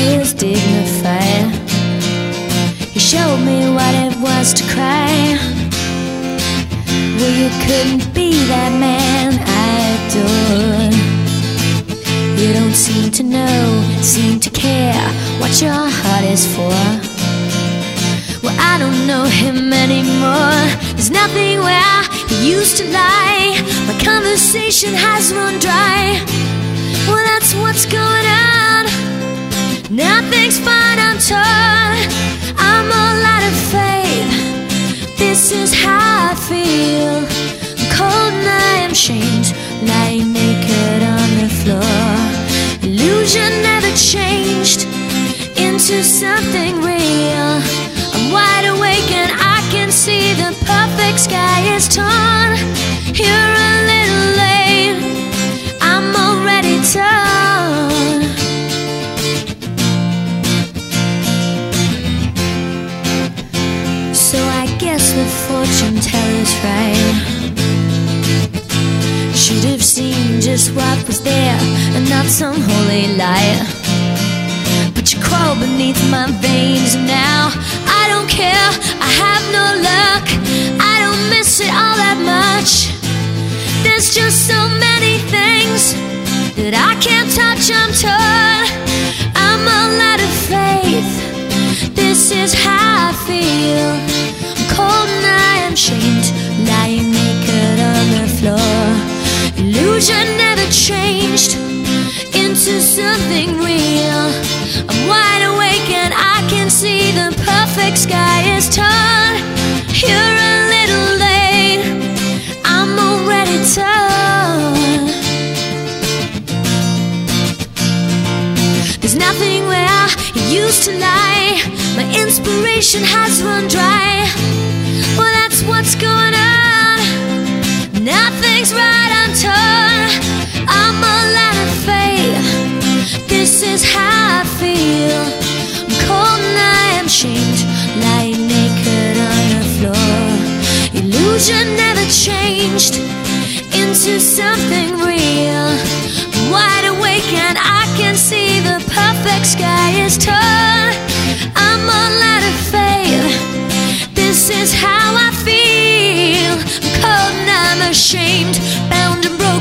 he was dignified. He showed me what it was to cry. Well, you couldn't be that man I adore. You don't seem to know, seem to care what your heart is for. Well, I don't know him anymore. There's nothing where he used to lie. My conversation has run dry. Well, that's what's going on. Nothing's fine, I'm torn. I'm all out of faith. This is how I feel. I'm cold and I am shamed, lying naked on the floor. Illusion never changed into something real. I'm wide awake and I can see the perfect sky is torn. I guess the fortune teller's right. Should have seen just what was there and not some holy light. But you crawl beneath my veins now. I don't care, I have no luck. I don't miss it all that much. There's just so many things that I can't touch, I'm torn. I'm all out of faith. This is how I feel. Shamed, lying naked on the floor. Illusion never changed into something real. I'm wide awake and I can see the perfect sky is torn. You're a little late. I'm already torn. There's nothing where I used to lie. My inspiration has run dry what's going on. Nothing's right, I'm torn. I'm a lot of faith. This is how I feel. I'm cold and I am shamed, lying naked on the floor. Illusion never changed into something real. I'm wide awake and I can see the perfect sky is torn. and broken.